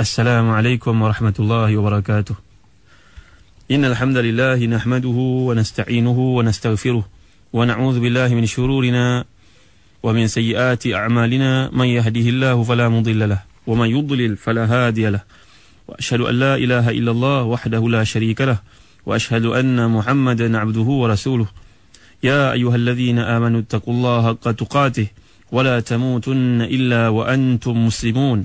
السلام عليكم ورحمة الله وبركاته. إن الحمد لله نحمده ونستعينه ونستغفره ونعوذ بالله من شرورنا ومن سيئات أعمالنا. من يهده الله فلا مضل له ومن يضلل فلا هادي له. وأشهد أن لا إله إلا الله وحده لا شريك له. وأشهد أن محمدا عبده ورسوله. يا أيها الذين آمنوا اتقوا الله حق تقاته ولا تموتن إلا وأنتم مسلمون.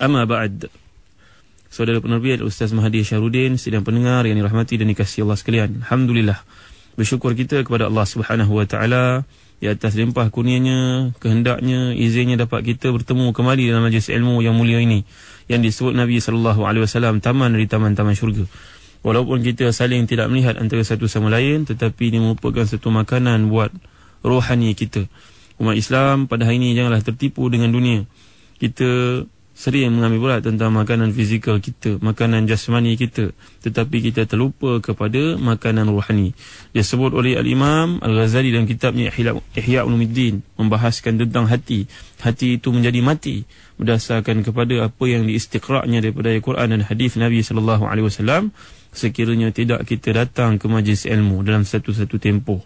Amma ba'd. Saudara penerbit Ustaz Mahdi Syahrudin Sidang pendengar yang dirahmati dan dikasihi Allah sekalian. Alhamdulillah. Bersyukur kita kepada Allah Subhanahu Wa Taala Di atas limpah kurnianya Kehendaknya, izinnya dapat kita bertemu kembali Dalam majlis ilmu yang mulia ini Yang disebut Nabi Sallallahu Alaihi Wasallam Taman dari taman-taman syurga. Walaupun kita saling tidak melihat antara satu sama lain Tetapi ini merupakan satu makanan buat rohani kita. Umat Islam pada hari ini janganlah tertipu dengan dunia. Kita sering mengambil berat tentang makanan fizikal kita, makanan jasmani kita, tetapi kita terlupa kepada makanan rohani. Dia sebut oleh Al-Imam Al-Ghazali dalam kitabnya Ihya Ulumuddin membahaskan tentang hati. Hati itu menjadi mati berdasarkan kepada apa yang diistiqra'nya daripada Al-Quran dan hadis Nabi sallallahu alaihi wasallam sekiranya tidak kita datang ke majlis ilmu dalam satu-satu tempoh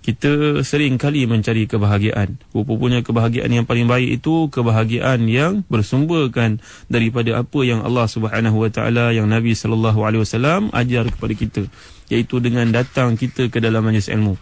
kita sering kali mencari kebahagiaan. Rupanya kebahagiaan yang paling baik itu kebahagiaan yang bersumberkan daripada apa yang Allah Subhanahu Wa Taala yang Nabi Sallallahu Alaihi Wasallam ajar kepada kita, iaitu dengan datang kita ke dalam majlis ilmu.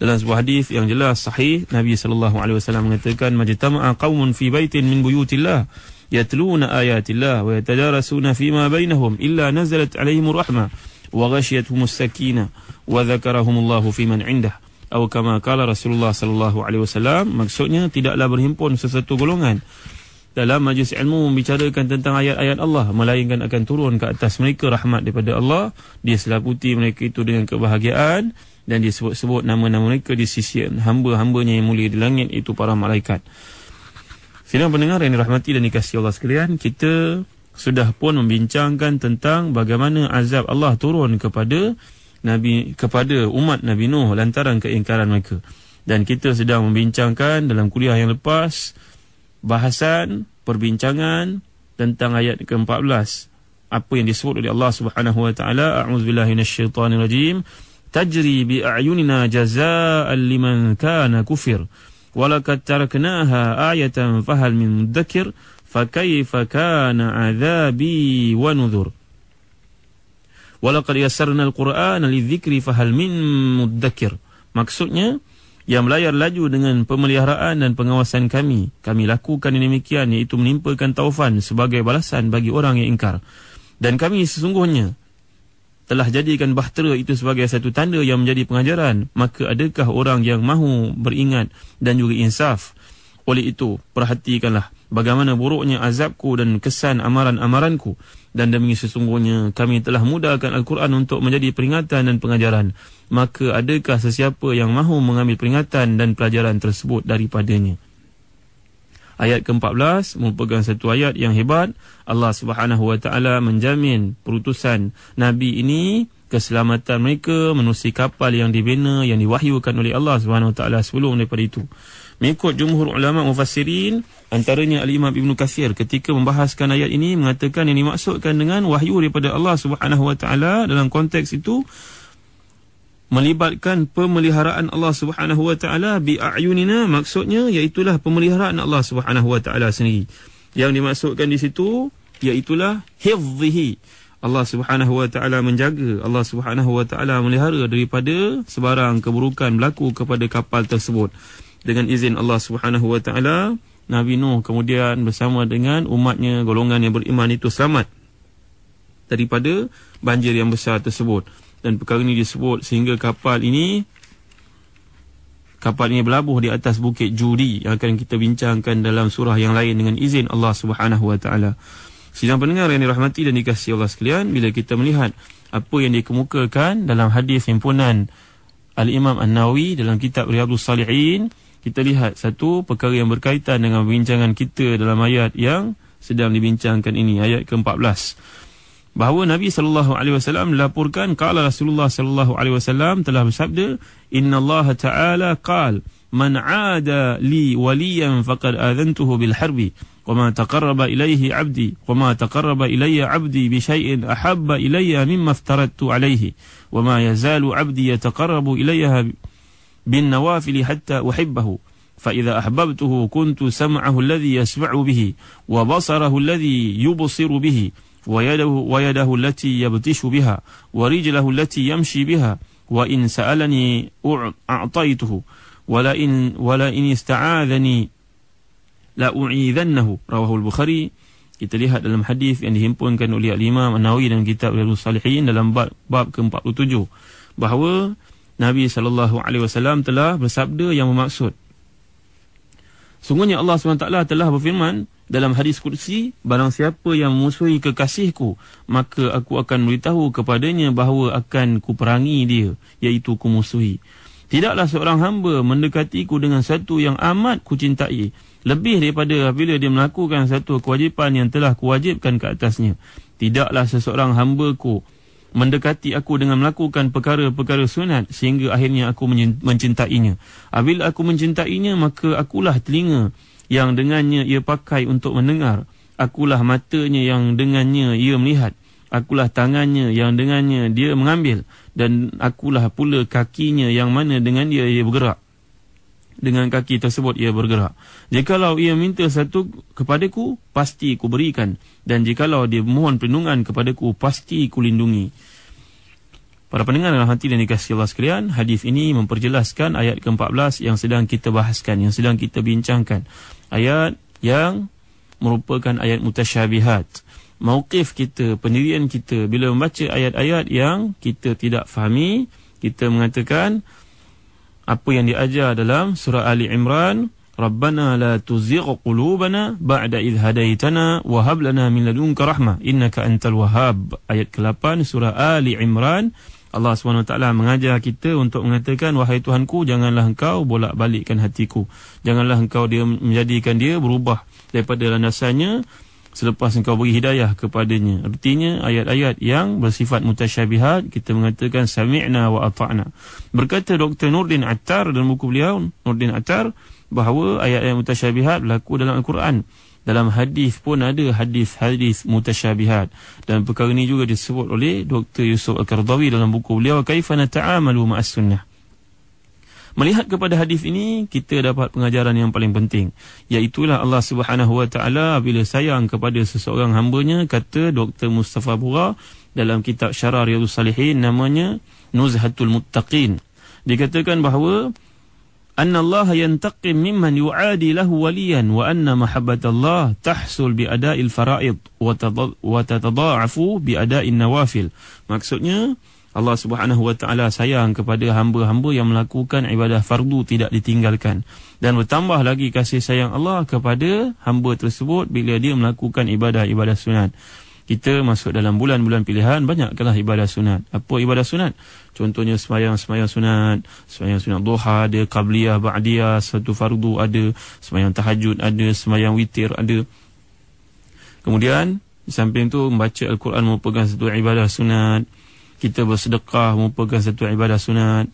Dalam sebuah hadis yang jelas sahih, Nabi Sallallahu Alaihi Wasallam mengatakan, "Majtama'a qaumun fi baitin min buyutillah." Yatluna ayatillah wa yatadarasuna fima bainahum illa nazalat alaihimur rahmah وغشيتهم السكينة وذكرهم الله في من عنده atau kama kala Rasulullah sallallahu alaihi wasallam maksudnya tidaklah berhimpun sesuatu golongan dalam majlis ilmu membicarakan tentang ayat-ayat Allah melainkan akan turun ke atas mereka rahmat daripada Allah dia selaputi mereka itu dengan kebahagiaan dan disebut-sebut nama-nama mereka di sisi hamba-hambanya yang mulia di langit itu para malaikat Sidang pendengar yang dirahmati dan dikasihi Allah sekalian kita sudah pun membincangkan tentang bagaimana azab Allah turun kepada Nabi kepada umat Nabi Nuh lantaran keingkaran mereka. Dan kita sedang membincangkan dalam kuliah yang lepas bahasan perbincangan tentang ayat ke-14 apa yang disebut oleh Allah Subhanahu wa taala a'udzubillahi minasyaitonirrajim tajri bi a'yunina jazaa'an liman kana kufir walaqad taraknaha ayatan fahal min mudakkir فكيف كان عذابي ونذر ولقد يسرنا القرآن للذكر فهل من مدكر maksudnya yang melayar laju dengan pemeliharaan dan pengawasan kami kami lakukan ini demikian iaitu menimpakan taufan sebagai balasan bagi orang yang ingkar dan kami sesungguhnya telah jadikan bahtera itu sebagai satu tanda yang menjadi pengajaran maka adakah orang yang mahu beringat dan juga insaf oleh itu perhatikanlah bagaimana buruknya azabku dan kesan amaran-amaranku dan demi sesungguhnya kami telah mudahkan Al-Quran untuk menjadi peringatan dan pengajaran. Maka adakah sesiapa yang mahu mengambil peringatan dan pelajaran tersebut daripadanya? Ayat ke-14 merupakan satu ayat yang hebat. Allah Subhanahu wa taala menjamin perutusan nabi ini keselamatan mereka menusi kapal yang dibina yang diwahyukan oleh Allah Subhanahu taala sebelum daripada itu Mengikut jumhur ulama mufassirin, antaranya Al-Imam Ibn Kathir ketika membahaskan ayat ini mengatakan yang dimaksudkan dengan wahyu daripada Allah Subhanahu Wa Taala dalam konteks itu melibatkan pemeliharaan Allah Subhanahu Wa Taala bi a'yunina maksudnya iaitulah pemeliharaan Allah Subhanahu Wa Taala sendiri. Yang dimaksudkan di situ iaitulah hifzihi. Allah Subhanahu Wa Taala menjaga, Allah Subhanahu Wa Taala melihara daripada sebarang keburukan berlaku kepada kapal tersebut. Dengan izin Allah Subhanahu Wa Taala Nabi Nuh kemudian bersama dengan umatnya golongan yang beriman itu selamat daripada banjir yang besar tersebut. Dan perkara ini disebut sehingga kapal ini kapal ini berlabuh di atas bukit Judi yang akan kita bincangkan dalam surah yang lain dengan izin Allah Subhanahu wa taala. Sidang pendengar yang dirahmati dan dikasihi Allah sekalian, bila kita melihat apa yang dikemukakan dalam hadis himpunan Al-Imam An-Nawawi dalam kitab Riyadhus Salihin, kita lihat satu perkara yang berkaitan dengan bincangan kita dalam ayat yang sedang dibincangkan ini, ayat ke-14. Bahawa Nabi sallallahu alaihi wasallam melaporkan qala Rasulullah sallallahu alaihi wasallam telah bersabda inna Allah taala qal man aada li waliyan faqad adantuhu bil harbi وما تقرب إليه عبدي وما تقرب إلي عبدي بشيء أحب إلي مما افترضت عليه وما يزال عبدي يتقرب إليها بالنوافل حتى أحبه. فإذا أحببته كنت سمعه الذي يسمع به وبصره الذي يبصر به ويده, ويده التي يبتش بها ورجله التي يمشي بها وإن سألني أعطيته ولئن, ولئن استعاذني la'u'idhannahu rawahu al-Bukhari. Kita lihat dalam hadis yang dihimpunkan oleh Imam An-Nawawi dalam kitab Riyadhus Salihin dalam bab, bab ke-47. Bahawa Nabi sallallahu alaihi wasallam telah bersabda yang bermaksud. Sungguhnya Allah SWT telah berfirman dalam hadis kursi Barang siapa yang memusuhi kekasihku Maka aku akan beritahu kepadanya bahawa akan kuperangi dia Iaitu kumusuhi Tidaklah seorang hamba mendekatiku dengan satu yang amat kucintai lebih daripada apabila dia melakukan satu kewajipan yang telah kuwajibkan ke atasnya tidaklah seseorang hamba ku mendekati aku dengan melakukan perkara-perkara sunat sehingga akhirnya aku mencintainya apabila aku mencintainya maka akulah telinga yang dengannya ia pakai untuk mendengar. Akulah matanya yang dengannya ia melihat. Akulah tangannya yang dengannya dia mengambil. Dan akulah pula kakinya yang mana dengan dia ia bergerak. Dengan kaki tersebut ia bergerak. Jikalau ia minta satu kepadaku, pasti ku berikan. Dan jikalau dia mohon perlindungan kepadaku, pasti ku lindungi. Para pendengar dalam hati dan dikasih Allah sekalian, hadis ini memperjelaskan ayat ke-14 yang sedang kita bahaskan, yang sedang kita bincangkan. Ayat yang merupakan ayat mutasyabihat. Mauqif kita, pendirian kita bila membaca ayat-ayat yang kita tidak fahami, kita mengatakan apa yang diajar dalam surah Ali Imran, Rabbana la tuzigh qulubana ba'da idh hadaitana wa hab lana min ladunka rahmah. Innaka antal wahhab. Ayat ke-8 surah Ali Imran. Allah SWT mengajar kita untuk mengatakan wahai Tuhanku janganlah engkau bolak-balikkan hatiku. Janganlah engkau dia menjadikan dia berubah daripada landasannya selepas engkau beri hidayah kepadanya artinya ayat-ayat yang bersifat mutasyabihat kita mengatakan sami'na wa ata'na berkata Dr. Nurdin Attar dalam buku beliau Nurdin Attar bahawa ayat-ayat mutasyabihat berlaku dalam Al-Quran dalam hadis pun ada hadis-hadis mutasyabihat dan perkara ini juga disebut oleh Dr. Yusuf Al-Qardawi dalam buku beliau Kaifa nata'amalu ma'as sunnah Melihat kepada hadis ini kita dapat pengajaran yang paling penting. Iaitulah Allah Subhanahu Wa Taala bila sayang kepada seseorang hambanya kata Dr Mustafa Bura dalam kitab Syarah Riyadhus Salihin namanya Nuzhatul Muttaqin. Dikatakan bahawa anna Allah yantaqim mimman yuadi lahu waliyan wa anna mahabbat Allah tahsul bi ada'il faraid wa tatada'afu bi ada'in nawafil. Maksudnya Allah Subhanahu wa taala sayang kepada hamba-hamba yang melakukan ibadah fardu tidak ditinggalkan dan bertambah lagi kasih sayang Allah kepada hamba tersebut bila dia melakukan ibadah-ibadah sunat kita masuk dalam bulan-bulan pilihan banyaklah ibadah sunat. Apa ibadah sunat? Contohnya semayang-semayang sunat, semayang sunat duha ada, qabliyah, ba'diyah, satu fardu ada, semayang tahajud ada, semayang witir ada. Kemudian di samping itu membaca Al-Quran merupakan satu ibadah sunat. Kita bersedekah merupakan satu ibadah sunat.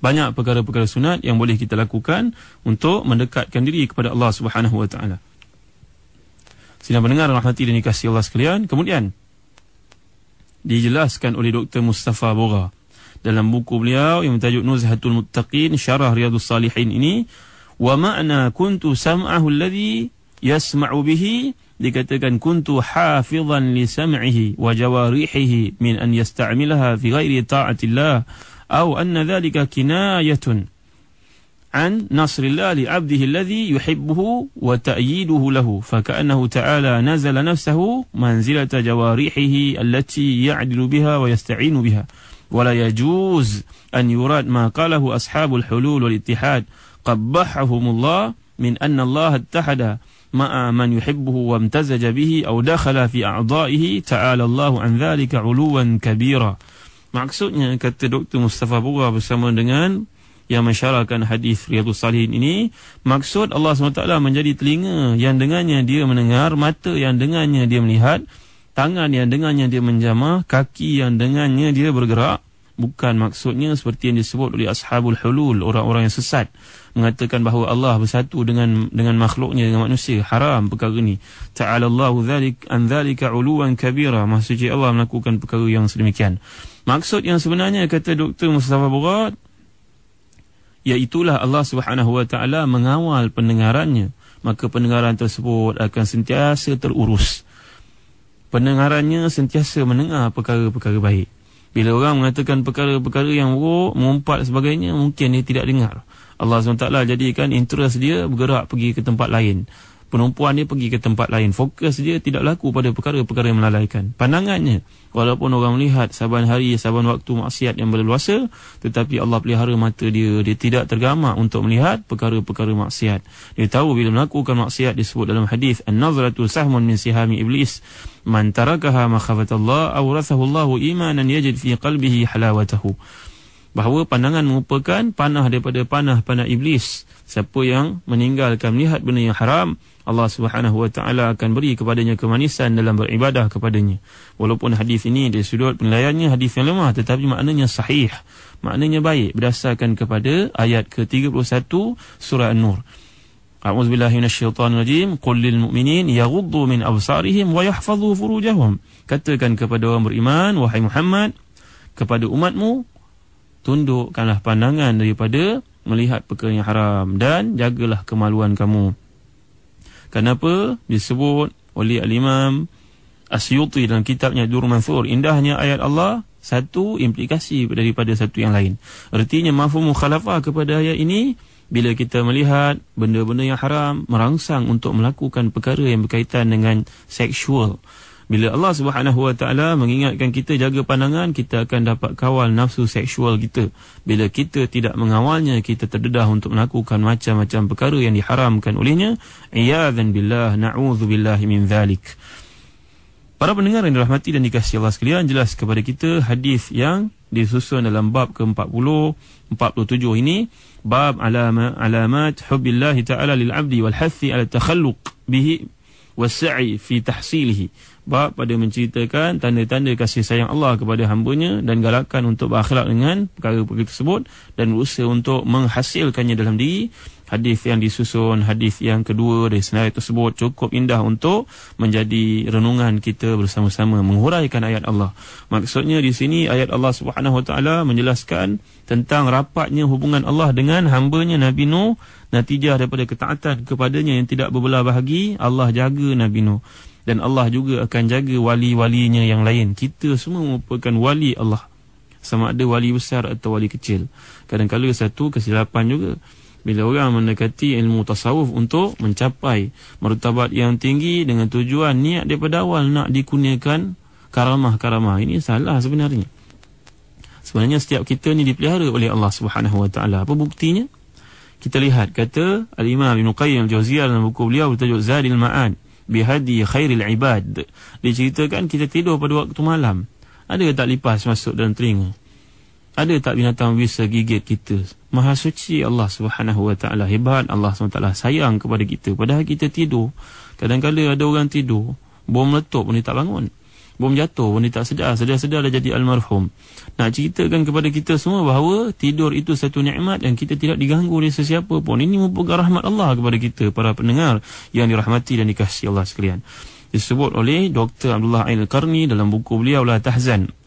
Banyak perkara-perkara sunat yang boleh kita lakukan untuk mendekatkan diri kepada Allah Subhanahu Wa Taala. Sidang pendengar rahmati dan dikasihi Allah sekalian. Kemudian dijelaskan oleh Dr. Mustafa Bora dalam buku beliau yang bertajuk Nuzhatul Muttaqin Syarah Riyadhus Salihin ini wa ma'na kuntu sam'ahu alladhi yasma'u bihi dikatakan kuntu hafizan li sam'ihi wa jawarihihi min an yasta'milaha fi ghairi ta'atillah atau anna dhalika kinayatun عن نصر الله لعبده الذي يحبه وتأييده له فكأنه تعالى نزل نفسه منزلة جوارحه التي يعدل بها ويستعين بها ولا يجوز أن يراد ما قاله أصحاب الحلول والاتحاد قبحهم الله من أن الله اتحد مع من يحبه وامتزج به أو دخل في أعضائه تعالى الله عن ذلك علوا كبيرا Maksudnya kata Dr. Mustafa Bura bersama dengan yang mensyarahkan hadis Riyadhus Salihin ini maksud Allah SWT menjadi telinga yang dengannya dia mendengar mata yang dengannya dia melihat tangan yang dengannya dia menjamah kaki yang dengannya dia bergerak bukan maksudnya seperti yang disebut oleh ashabul hulul orang-orang yang sesat mengatakan bahawa Allah bersatu dengan dengan makhluknya dengan manusia. Haram perkara ini ta'ala Allahu dzalik an dzalika uluwan kabira. Maksudnya Allah melakukan perkara yang sedemikian. Maksud yang sebenarnya kata Dr Mustafa Burat iaitulah Allah Subhanahu wa taala mengawal pendengarannya. Maka pendengaran tersebut akan sentiasa terurus. Pendengarannya sentiasa mendengar perkara-perkara baik. Bila orang mengatakan perkara-perkara yang buruk, mengumpat sebagainya, mungkin dia tidak dengar. Allah SWT jadikan interest dia bergerak pergi ke tempat lain penumpuan dia pergi ke tempat lain. Fokus dia tidak laku pada perkara-perkara yang melalaikan. Pandangannya, walaupun orang melihat saban hari, saban waktu maksiat yang berluasa, tetapi Allah pelihara mata dia. Dia tidak tergamak untuk melihat perkara-perkara maksiat. Dia tahu bila melakukan maksiat disebut dalam hadis An-nazratu sahmun min sihami iblis. Man tarakaha makhafatallah awrathahu Allahu imanan yajid fi qalbihi halawatahu. Bahawa pandangan merupakan panah daripada panah-panah iblis. Siapa yang meninggalkan melihat benda yang haram, Allah Subhanahu wa taala akan beri kepadanya kemanisan dalam beribadah kepadanya. Walaupun hadis ini dari sudut penilaiannya hadis yang lemah tetapi maknanya sahih. Maknanya baik berdasarkan kepada ayat ke-31 surah An-Nur. A'udzu billahi minasyaitonir rajim. Qul lil mu'minin yaghuddu min absarihim wa yahfazu furujahum. Katakan kepada orang beriman wahai Muhammad kepada umatmu tundukkanlah pandangan daripada melihat perkara yang haram dan jagalah kemaluan kamu. Kenapa disebut oleh Al-Imam Asyuti dalam kitabnya Dur Mansur indahnya ayat Allah satu implikasi daripada satu yang lain. Artinya mafhum mukhalafah kepada ayat ini bila kita melihat benda-benda yang haram merangsang untuk melakukan perkara yang berkaitan dengan seksual. Bila Allah Subhanahu Wa Taala mengingatkan kita jaga pandangan, kita akan dapat kawal nafsu seksual kita. Bila kita tidak mengawalnya, kita terdedah untuk melakukan macam-macam perkara yang diharamkan olehnya. Iyadzan billah, na'udzu billahi min dzalik. Para pendengar yang dirahmati dan dikasihi Allah sekalian, jelas kepada kita hadis yang disusun dalam bab ke-40 47 ini bab alama alamat hubbillah taala lil abdi wal hathi ala takhalluq bihi was-sa'i fi tahsilihi bab pada menceritakan tanda-tanda kasih sayang Allah kepada hambanya dan galakan untuk berakhlak dengan perkara-perkara tersebut dan berusaha untuk menghasilkannya dalam diri. Hadis yang disusun hadis yang kedua dari senarai tersebut cukup indah untuk menjadi renungan kita bersama-sama menghuraikan ayat Allah. Maksudnya di sini ayat Allah Subhanahu Wa Taala menjelaskan tentang rapatnya hubungan Allah dengan hambanya Nabi Nuh natijah daripada ketaatan kepadanya yang tidak berbelah bahagi Allah jaga Nabi Nuh dan Allah juga akan jaga wali-walinya yang lain. Kita semua merupakan wali Allah. Sama ada wali besar atau wali kecil. Kadang-kadang satu kesilapan juga. Bila orang mendekati ilmu tasawuf untuk mencapai martabat yang tinggi dengan tujuan niat daripada awal nak dikurniakan karamah-karamah. Ini salah sebenarnya. Sebenarnya setiap kita ni dipelihara oleh Allah Subhanahu Wa Taala. Apa buktinya? Kita lihat kata Al-Imam Ibn Qayyim Al-Jawziyah dalam buku beliau bertajuk Zadil Ma'ad bihadi khairil ibad. Diceritakan kita tidur pada waktu malam. Ada tak lipas masuk dalam telinga? Ada tak binatang bisa gigit kita? Maha suci Allah Subhanahu wa taala. Hebat Allah SWT sayang kepada kita. Padahal kita tidur. Kadang-kadang ada orang tidur. Bom meletup pun dia tak bangun bom jatuh pun dia tak sedar. Sedar-sedar dah jadi almarhum. Nak ceritakan kepada kita semua bahawa tidur itu satu nikmat dan kita tidak diganggu oleh sesiapa pun. Ini merupakan rahmat Allah kepada kita para pendengar yang dirahmati dan dikasihi Allah sekalian. Disebut oleh Dr. Abdullah Ain Al-Qarni dalam buku beliau La Tahzan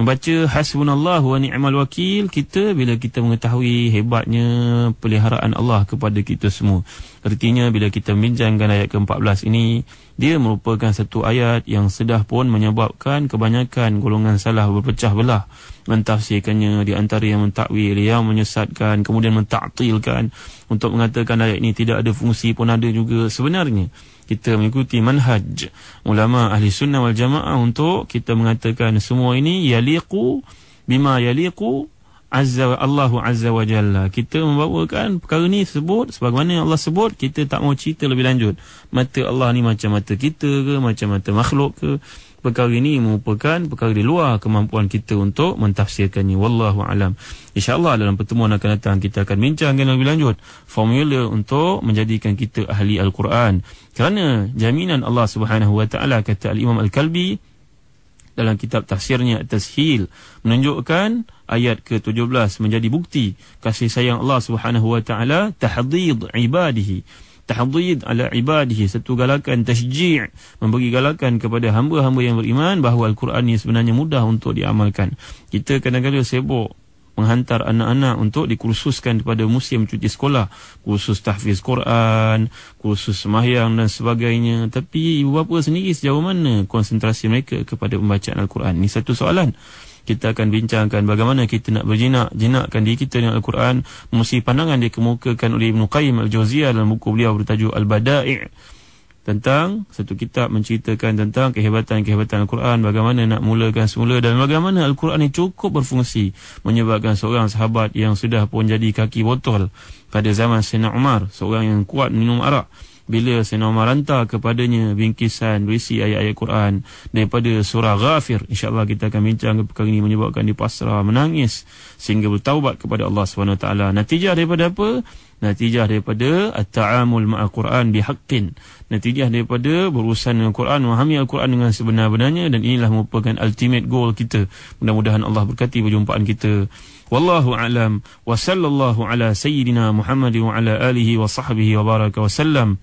membaca hasbunallah wa ni'mal wakil kita bila kita mengetahui hebatnya peliharaan Allah kepada kita semua. Artinya bila kita membincangkan ayat ke-14 ini, dia merupakan satu ayat yang sedah pun menyebabkan kebanyakan golongan salah berpecah belah mentafsirkannya di antara yang mentakwil, yang menyesatkan, kemudian mentaktilkan untuk mengatakan ayat ini tidak ada fungsi pun ada juga sebenarnya kita mengikuti manhaj ulama ahli sunnah wal jamaah untuk kita mengatakan semua ini yaliqu bima yaliqu azza Allahu azza wa jalla. Kita membawakan perkara ni sebut sebagaimana Allah sebut kita tak mau cerita lebih lanjut. Mata Allah ni macam mata kita ke macam mata makhluk ke perkara ini merupakan perkara di luar kemampuan kita untuk mentafsirkannya. Wallahu alam. Insyaallah dalam pertemuan akan datang kita akan bincangkan lebih lanjut formula untuk menjadikan kita ahli al-Quran. Kerana jaminan Allah Subhanahu wa taala kata al-Imam al-Kalbi dalam kitab tafsirnya At-Tashil menunjukkan ayat ke-17 menjadi bukti kasih sayang Allah Subhanahu wa taala tahdid ibadihi tahdid ala ibadihi satu galakan tasji' memberi galakan kepada hamba-hamba yang beriman bahawa al-Quran ini sebenarnya mudah untuk diamalkan. Kita kadang-kadang sibuk menghantar anak-anak untuk dikursuskan kepada musim cuti sekolah. Kursus tahfiz Quran kursus semahyang dan sebagainya. Tapi ibu bapa sendiri sejauh mana konsentrasi mereka kepada pembacaan Al-Quran? Ini satu soalan kita akan bincangkan bagaimana kita nak berjinak jinakkan diri kita dengan Al-Quran mesti pandangan dikemukakan oleh Ibn Qayyim Al-Jawziyah dalam buku beliau bertajuk Al-Bada'i' tentang satu kitab menceritakan tentang kehebatan-kehebatan Al-Quran bagaimana nak mulakan semula dan bagaimana Al-Quran ini cukup berfungsi menyebabkan seorang sahabat yang sudah pun jadi kaki botol. Pada zaman Sayyidina Umar seorang yang kuat minum arak bila Sayyidina Umar hantar kepadanya bingkisan berisi ayat-ayat Quran daripada surah Ghafir insyaAllah kita akan bincang perkara ini menyebabkan dia pasrah menangis sehingga bertaubat kepada Allah SWT natijah daripada apa? natijah daripada at-ta'amul ma'al Quran bihaqqin natijah daripada berurusan dengan Quran memahami Al-Quran dengan sebenar-benarnya dan inilah merupakan ultimate goal kita. Mudah-mudahan Allah berkati perjumpaan kita. Wallahu alam. Wa sallallahu ala sayyidina Muhammad wa ala alihi wa sahbihi wa baraka wa sallam